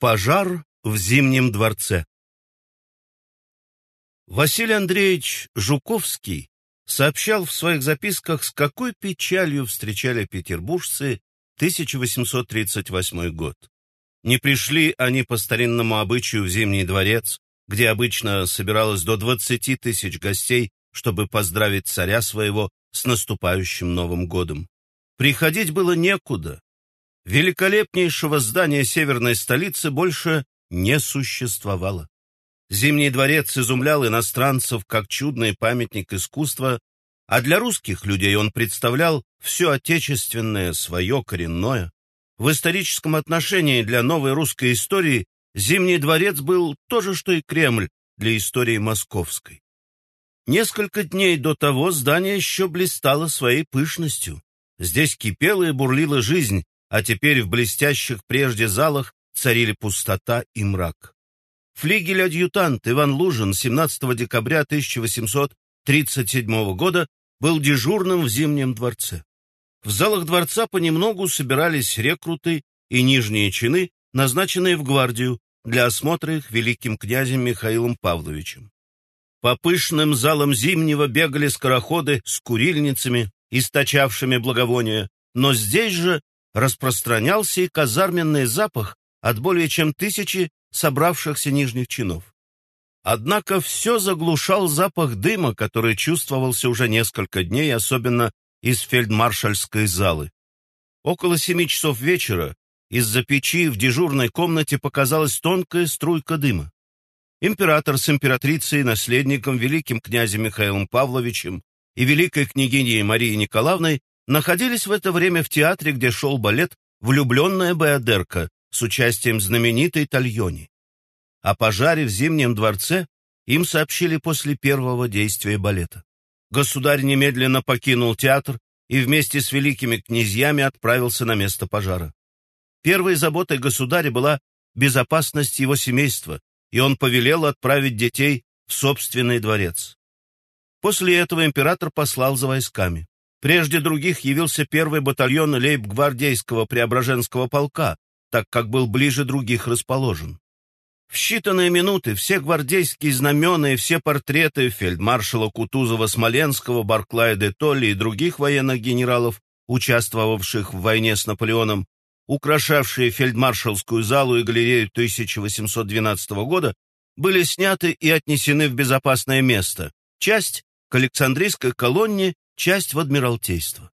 Пожар в Зимнем дворце Василий Андреевич Жуковский сообщал в своих записках, с какой печалью встречали петербуржцы 1838 год. Не пришли они по старинному обычаю в Зимний дворец, где обычно собиралось до 20 тысяч гостей, чтобы поздравить царя своего с наступающим Новым годом. Приходить было некуда. Великолепнейшего здания северной столицы больше не существовало. Зимний дворец изумлял иностранцев как чудный памятник искусства, а для русских людей он представлял все отечественное, свое коренное. В историческом отношении для новой русской истории Зимний дворец был то же, что и Кремль для истории московской. Несколько дней до того здание еще блистало своей пышностью. Здесь кипела и бурлила жизнь, а теперь в блестящих прежде залах царили пустота и мрак. Флигель-адъютант Иван Лужин 17 декабря 1837 года был дежурным в Зимнем дворце. В залах дворца понемногу собирались рекруты и нижние чины, назначенные в гвардию для осмотра их великим князем Михаилом Павловичем. По пышным залам Зимнего бегали скороходы с курильницами, источавшими благовония, но здесь же распространялся и казарменный запах от более чем тысячи собравшихся нижних чинов. Однако все заглушал запах дыма, который чувствовался уже несколько дней, особенно из фельдмаршальской залы. Около семи часов вечера из-за печи в дежурной комнате показалась тонкая струйка дыма. Император с императрицей, наследником, великим князем Михаилом Павловичем и великой княгиней Марией Николаевной находились в это время в театре, где шел балет «Влюбленная Беодерка» с участием знаменитой Тальони. О пожаре в Зимнем дворце им сообщили после первого действия балета. Государь немедленно покинул театр и вместе с великими князьями отправился на место пожара. Первой заботой государя была безопасность его семейства, и он повелел отправить детей в собственный дворец. После этого император послал за войсками. Прежде других явился первый батальон лейб-гвардейского Преображенского полка, так как был ближе других расположен. В считанные минуты все гвардейские знамена и все портреты фельдмаршала Кутузова-Смоленского, Барклая де Толли и других военных генералов, участвовавших в войне с Наполеоном, украшавшие фельдмаршалскую залу и галерею 1812 года, были сняты и отнесены в безопасное место, часть к Александрийской колонне, часть в Адмиралтейство.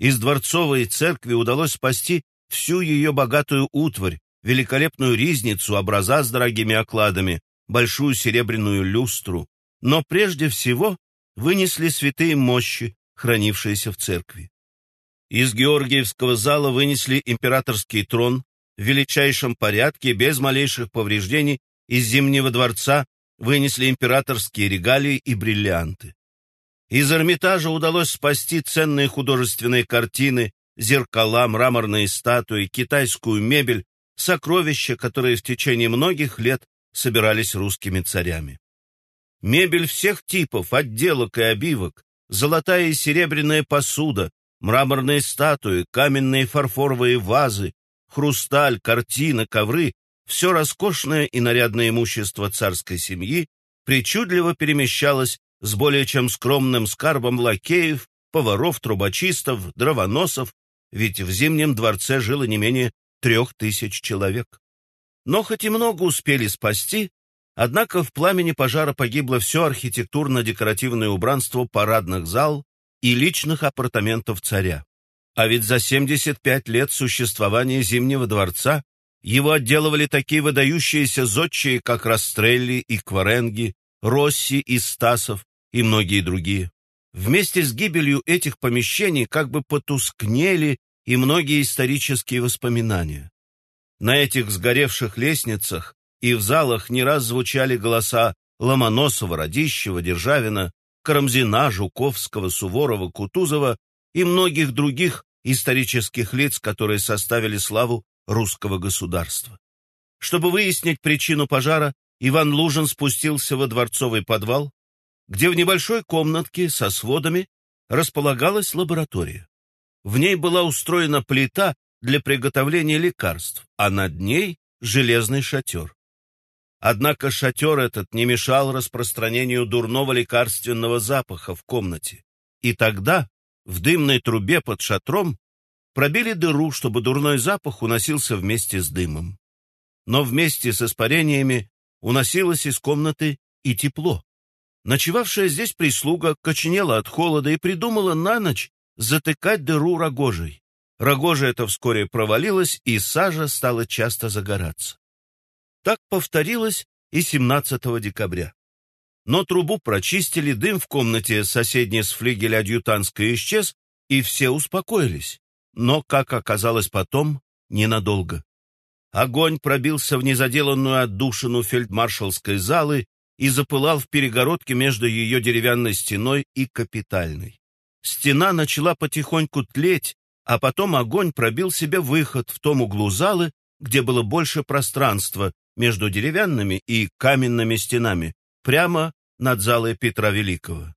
Из дворцовой церкви удалось спасти всю ее богатую утварь, великолепную ризницу, образа с дорогими окладами, большую серебряную люстру, но прежде всего вынесли святые мощи, хранившиеся в церкви. Из Георгиевского зала вынесли императорский трон в величайшем порядке, без малейших повреждений, из Зимнего дворца вынесли императорские регалии и бриллианты. Из Эрмитажа удалось спасти ценные художественные картины, зеркала, мраморные статуи, китайскую мебель, сокровища, которые в течение многих лет собирались русскими царями. Мебель всех типов, отделок и обивок, золотая и серебряная посуда, мраморные статуи, каменные фарфоровые вазы, хрусталь, картины, ковры — все роскошное и нарядное имущество царской семьи причудливо перемещалось с более чем скромным скарбом лакеев, поваров, трубочистов, дровоносов, ведь в Зимнем дворце жило не менее трех тысяч человек. Но хоть и много успели спасти, однако в пламени пожара погибло все архитектурно-декоративное убранство парадных зал и личных апартаментов царя. А ведь за 75 лет существования Зимнего дворца его отделывали такие выдающиеся зодчие, как Растрелли и Кваренги, Росси и Стасов и многие другие. Вместе с гибелью этих помещений как бы потускнели и многие исторические воспоминания. На этих сгоревших лестницах и в залах не раз звучали голоса Ломоносова, Радищева, Державина, Карамзина, Жуковского, Суворова, Кутузова и многих других исторических лиц, которые составили славу русского государства. Чтобы выяснить причину пожара, Иван Лужин спустился во дворцовый подвал, где в небольшой комнатке со сводами располагалась лаборатория. В ней была устроена плита для приготовления лекарств, а над ней железный шатер. Однако шатер этот не мешал распространению дурного лекарственного запаха в комнате. И тогда в дымной трубе под шатром пробили дыру, чтобы дурной запах уносился вместе с дымом. Но вместе с испарениями уносилось из комнаты и тепло. Ночевавшая здесь прислуга коченела от холода и придумала на ночь затыкать дыру рогожей. Рогожа эта вскоре провалилась, и сажа стала часто загораться. Так повторилось и 17 декабря. Но трубу прочистили, дым в комнате соседней с флигеля адъютантской исчез, и все успокоились. Но, как оказалось потом, ненадолго. Огонь пробился в незаделанную отдушину фельдмаршалской залы и запылал в перегородке между ее деревянной стеной и капитальной. Стена начала потихоньку тлеть, а потом огонь пробил себе выход в том углу залы, где было больше пространства между деревянными и каменными стенами, прямо над залой Петра Великого.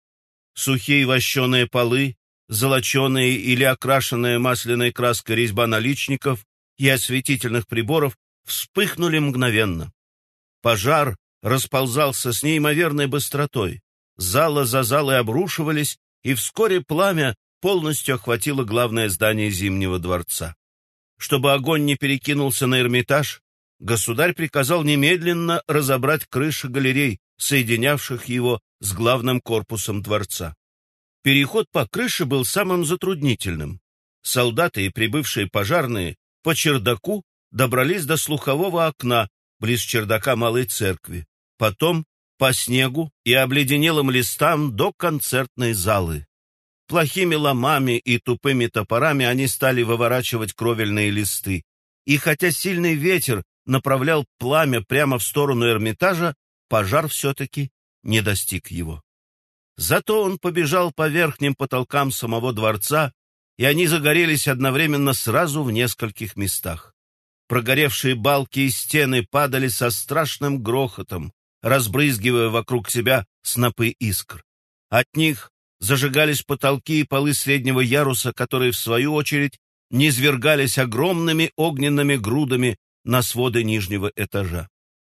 Сухие вощеные полы, золоченые или окрашенная масляной краской резьба наличников и осветительных приборов вспыхнули мгновенно. Пожар расползался с неимоверной быстротой. Зала за залой обрушивались, и вскоре пламя полностью охватило главное здание Зимнего дворца. Чтобы огонь не перекинулся на Эрмитаж, государь приказал немедленно разобрать крыши галерей, соединявших его с главным корпусом дворца. Переход по крыше был самым затруднительным. Солдаты и прибывшие пожарные по чердаку добрались до слухового окна близ чердака Малой Церкви, потом по снегу и обледенелым листам до концертной залы. Плохими ломами и тупыми топорами они стали выворачивать кровельные листы, и хотя сильный ветер направлял пламя прямо в сторону Эрмитажа, пожар все-таки не достиг его. Зато он побежал по верхним потолкам самого дворца, и они загорелись одновременно сразу в нескольких местах. Прогоревшие балки и стены падали со страшным грохотом, разбрызгивая вокруг себя снопы искр. От них зажигались потолки и полы среднего яруса, которые, в свою очередь, низвергались огромными огненными грудами на своды нижнего этажа.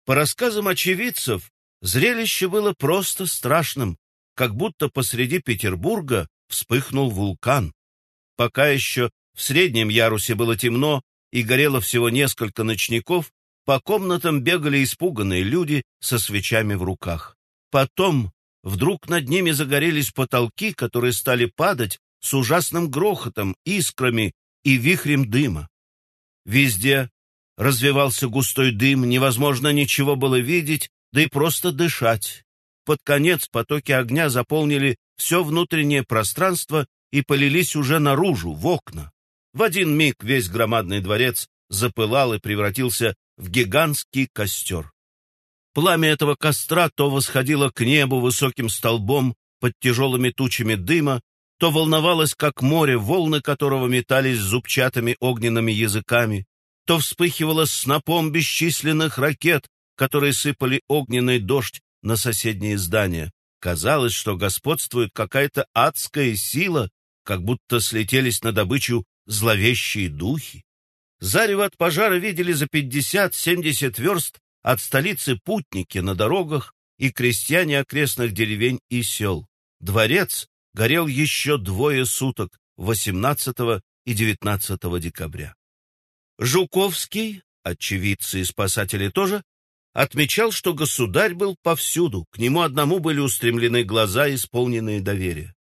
По рассказам очевидцев, зрелище было просто страшным, как будто посреди Петербурга вспыхнул вулкан. Пока еще в среднем ярусе было темно и горело всего несколько ночников, по комнатам бегали испуганные люди со свечами в руках. Потом вдруг над ними загорелись потолки, которые стали падать с ужасным грохотом, искрами и вихрем дыма. Везде развивался густой дым, невозможно ничего было видеть, да и просто дышать. Под конец потоки огня заполнили все внутреннее пространство и полились уже наружу, в окна. В один миг весь громадный дворец запылал и превратился в гигантский костер. Пламя этого костра то восходило к небу высоким столбом под тяжелыми тучами дыма, то волновалось, как море, волны которого метались зубчатыми огненными языками, то вспыхивало снопом бесчисленных ракет, которые сыпали огненный дождь на соседние здания. Казалось, что господствует какая-то адская сила, как будто слетелись на добычу зловещие духи. Зарево от пожара видели за 50-70 верст от столицы путники на дорогах и крестьяне окрестных деревень и сел. Дворец горел еще двое суток, 18 и 19 декабря. Жуковский, очевидцы и спасатели тоже, отмечал, что государь был повсюду, к нему одному были устремлены глаза, исполненные доверия.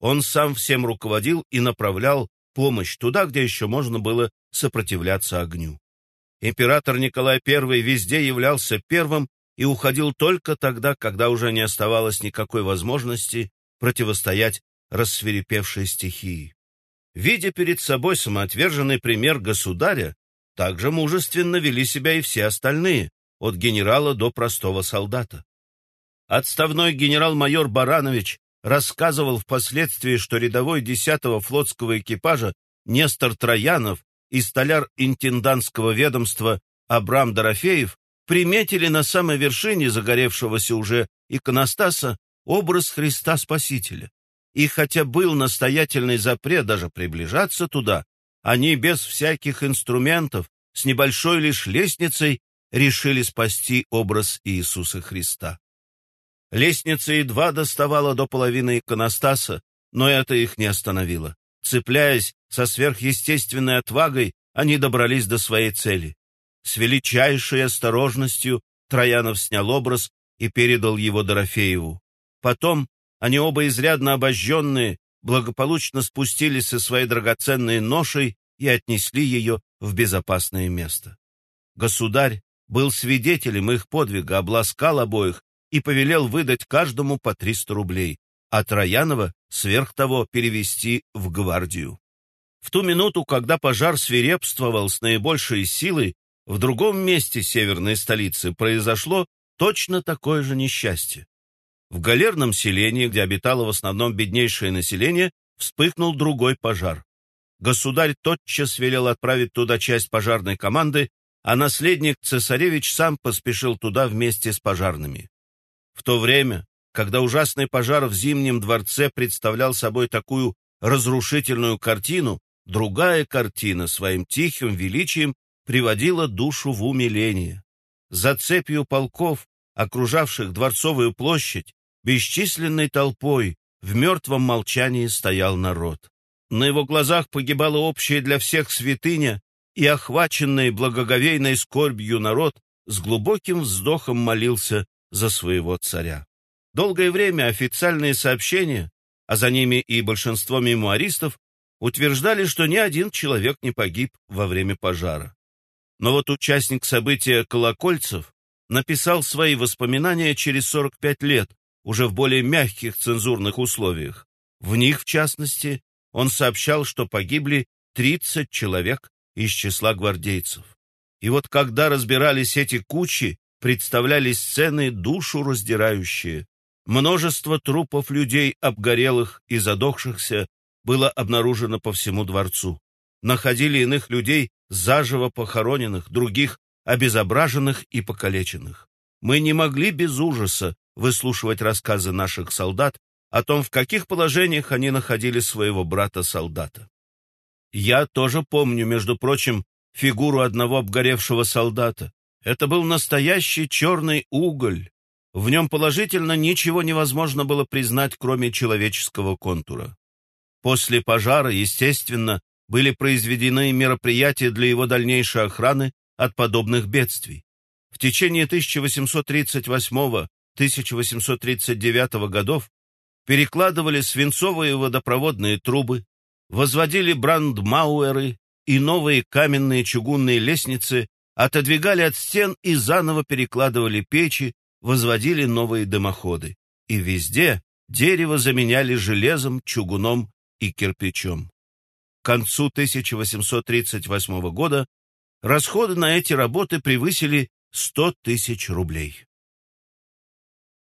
Он сам всем руководил и направлял помощь туда, где еще можно было сопротивляться огню. Император Николай I везде являлся первым и уходил только тогда, когда уже не оставалось никакой возможности противостоять рассверепевшей стихии. Видя перед собой самоотверженный пример государя, также мужественно вели себя и все остальные, от генерала до простого солдата. Отставной генерал-майор Баранович рассказывал впоследствии, что рядовой 10-го флотского экипажа Нестор Троянов и столяр интендантского ведомства Абрам Дорофеев приметили на самой вершине загоревшегося уже иконостаса образ Христа Спасителя. И хотя был настоятельный запрет даже приближаться туда, они без всяких инструментов, с небольшой лишь лестницей решили спасти образ Иисуса Христа. Лестница едва доставала до половины иконостаса, но это их не остановило. Цепляясь со сверхъестественной отвагой, они добрались до своей цели. С величайшей осторожностью Троянов снял образ и передал его Дорофееву. Потом они оба изрядно обожженные, благополучно спустились со своей драгоценной ношей и отнесли ее в безопасное место. Государь был свидетелем их подвига, обласкал обоих и повелел выдать каждому по 300 рублей, а Троянова сверх того перевести в гвардию. В ту минуту, когда пожар свирепствовал с наибольшей силой, в другом месте северной столицы произошло точно такое же несчастье. В галерном селении, где обитало в основном беднейшее население, вспыхнул другой пожар. Государь тотчас велел отправить туда часть пожарной команды, а наследник цесаревич сам поспешил туда вместе с пожарными. В то время, когда ужасный пожар в Зимнем дворце представлял собой такую разрушительную картину, другая картина своим тихим величием приводила душу в умиление. За цепью полков, окружавших Дворцовую площадь, бесчисленной толпой в мертвом молчании стоял народ. На его глазах погибала общая для всех святыня, и охваченный благоговейной скорбью народ с глубоким вздохом молился за своего царя. Долгое время официальные сообщения, а за ними и большинство мемуаристов, утверждали, что ни один человек не погиб во время пожара. Но вот участник события Колокольцев написал свои воспоминания через 45 лет, уже в более мягких цензурных условиях. В них, в частности, он сообщал, что погибли 30 человек из числа гвардейцев. И вот когда разбирались эти кучи, представлялись сцены душу раздирающие. Множество трупов людей, обгорелых и задохшихся, было обнаружено по всему дворцу. Находили иных людей заживо похороненных, других обезображенных и покалеченных. Мы не могли без ужаса выслушивать рассказы наших солдат о том, в каких положениях они находили своего брата-солдата. Я тоже помню, между прочим, фигуру одного обгоревшего солдата. Это был настоящий черный уголь. В нем положительно ничего невозможно было признать, кроме человеческого контура. После пожара, естественно, были произведены мероприятия для его дальнейшей охраны от подобных бедствий. В течение 1838-1839 годов перекладывали свинцовые водопроводные трубы, возводили брандмауэры и новые каменные чугунные лестницы, отодвигали от стен и заново перекладывали печи, возводили новые дымоходы. И везде дерево заменяли железом, чугуном и кирпичом. К концу 1838 года расходы на эти работы превысили 100 тысяч рублей.